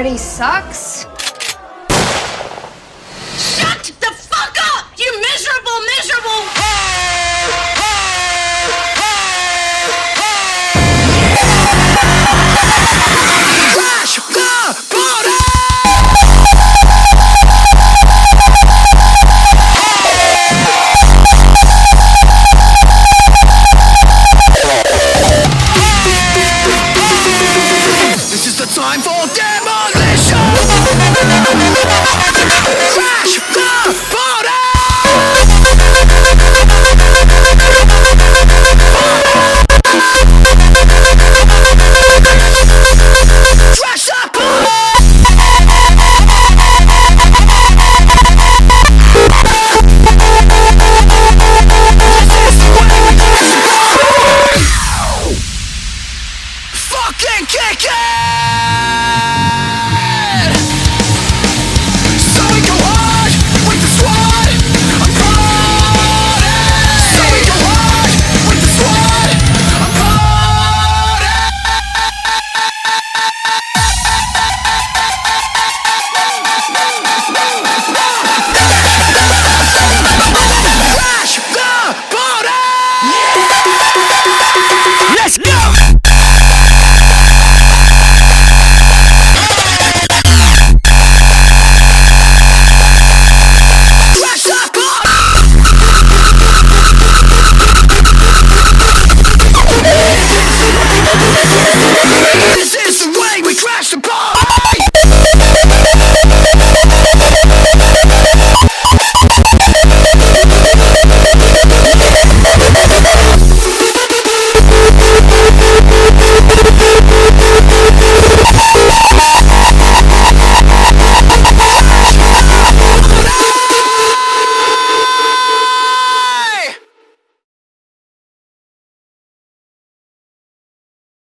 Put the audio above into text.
already sucks. Shut the